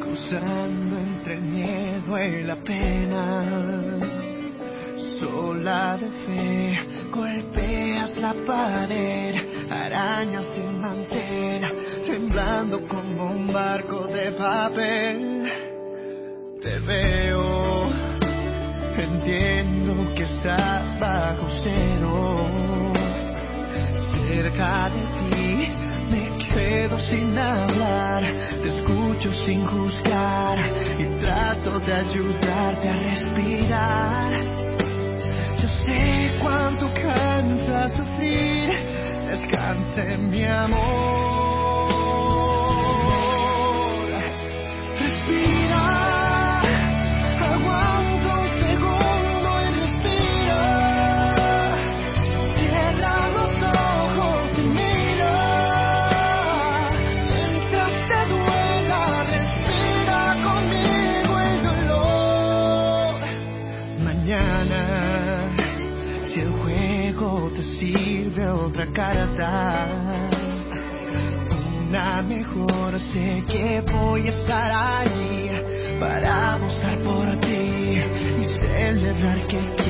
Cruzando entre el miedo y la pena, sola de fe, golpeas la pared, arañas sin mantén, temblando como un barco de papel. Te veo, entiendo que estás bajo cero, cerca de ti quedo sin hablar, te escucho sin juzgar y trato de ayudarte a respirar. Yo sé cuánto cansa sufrir, descanse mi amor. Otra carta, una mejor, sé que voy a estar ahí para apostar por ti y celebrar que.